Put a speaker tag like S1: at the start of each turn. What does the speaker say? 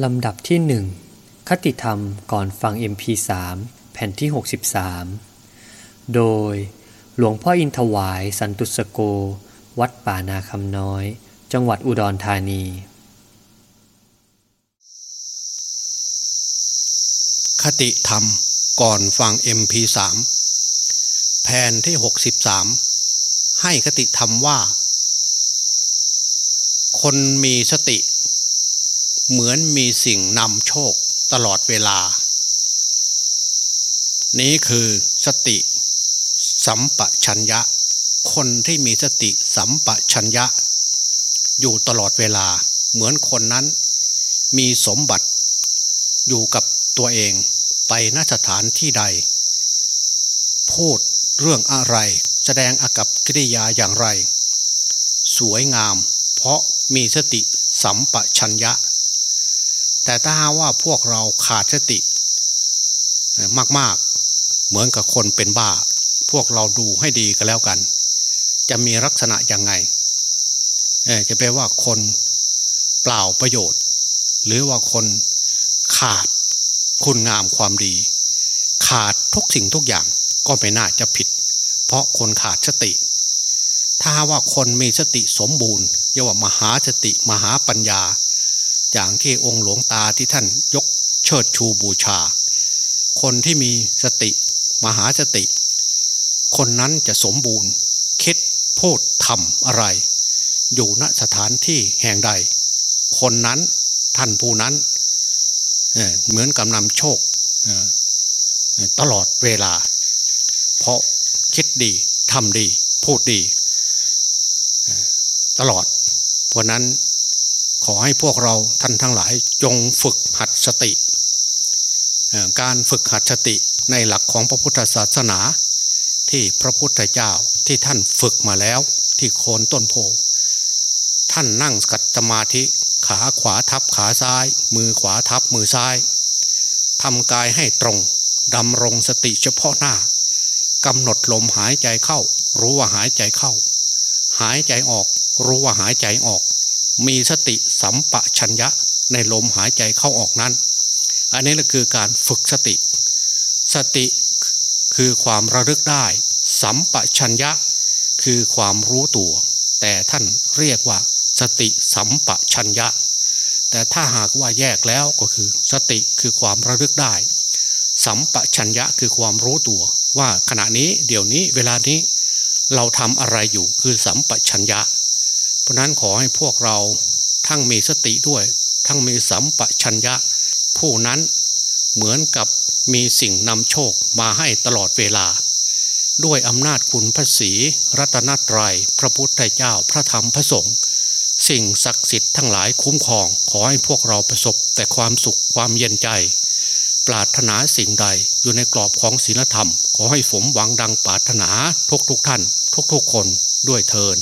S1: ลำดับที่หนึ่งคติธรรมก่อนฟัง MP3 แผ่นที่ 63 โดยหลวงพ่ออินทวายสันตุสโก วัดป่านาคำน้อย จังหวัดอุดรธานี
S2: คติธรรมก่อนฟัง MP3 แผ่นที่ 63 ให้คติธรรมว่า คนมีสติ เหมือนมีสิ่งนำโชคตลอดเวลา นี้คือสติสัมปชัญญะ คนที่มีสติสัมปชัญญะ อยู่ตลอดเวลา เหมือนคนนั้น มีสมบัติอยู่กับตัวเองไปนสถานที่ใด พูดเรื่องอะไร แสดงอากับกิริยาอย่างไร สวยงาม เพราะมีสติสัมปชัญญะ แต่ถ้าว่าพวกเราขาดสติมากๆ เหมือนกับคนเป็นบ้า พวกเราดูให้ดีก็แล้วกัน จะมีลักษณะยังไงจะแปลว่าคนเปล่าประโยชน์ หรือว่าคนขาดคุณงามความดี ขาดทุกสิ่งทุกอย่างก็ไม่น่าจะผิด เพราะคนขาดสติ ถ้าว่าคนมีสติสมบูรณ์เรียกว่ามหาสติมหาปัญญา อย่างที่องค์หลวงตาที่ท่านยกเชิดชูบูชา คนที่มีสติมหาสติ คนนั้นจะสมบูรณ์ คิดพูดทำอะไร อยู่ณสถานที่แห่งใด คนนั้นท่านผู้นั้นเหมือนกับนำโชคตลอดเวลา เพราะคิดดีทำดี พูดดี ตลอด เพราะนั้น ขอให้พวกเราท่านทั้งหลายจงฝึกหัดสติ การฝึกหัดสติในหลักของพระพุทธศาสนา ที่พระพุทธเจ้าที่ท่านฝึกมาแล้วที่โคนต้นโพท่านนั่งกัดสมาธิขาขวาทับขาซ้าย มือขวาทับมือซ้ายทำกายให้ตรงดำรงสติเฉพาะหน้ากำหนดลมหายใจเข้า รู้ว่าหายใจเข้า หายใจออก รู้ว่าหายใจออก มีสติสัมปชัญญะในลมหายใจเข้าออกนั้น อันนี้ก็คือการฝึกสติ สติคือความระลึกได้ สัมปชัญญะ คือความรู้ตัว แต่ท่านเรียกว่า สติสัมปชัญญะ แต่ถ้าหากว่าแยกแล้วก็คือ สติคือความระลึกได้ สัมปชัญญะคือความรู้ตัว ว่าขณะนี้เดี๋ยวนี้เวลานี้ เราทำอะไรอยู่คือสัมปชัญญะ เพราะนั้นขอให้พวกเราทั้งมีสติด้วย ทั้งมีสัมปชัญญะ ผู้นั้นเหมือนกับมีสิ่งนำโชคมาให้ตลอดเวลา ด้วยอำนาจคุณพระศีรัตนตรยัยพระพุทธเจ้าพระธรรมพระสงฆ์สิ่งศักดิ์สิทธิ์ทั้งหลายคุ้มครอง ขอให้พวกเราประสบแต่ความสุขความเย็นใจ ปรารถนาสิ่งใดอยู่ในกรอบของศีลธรรม ขอให้สมหวังดังปรารถนาทุกทุกท่าน ทุกๆคนด้วยเทิน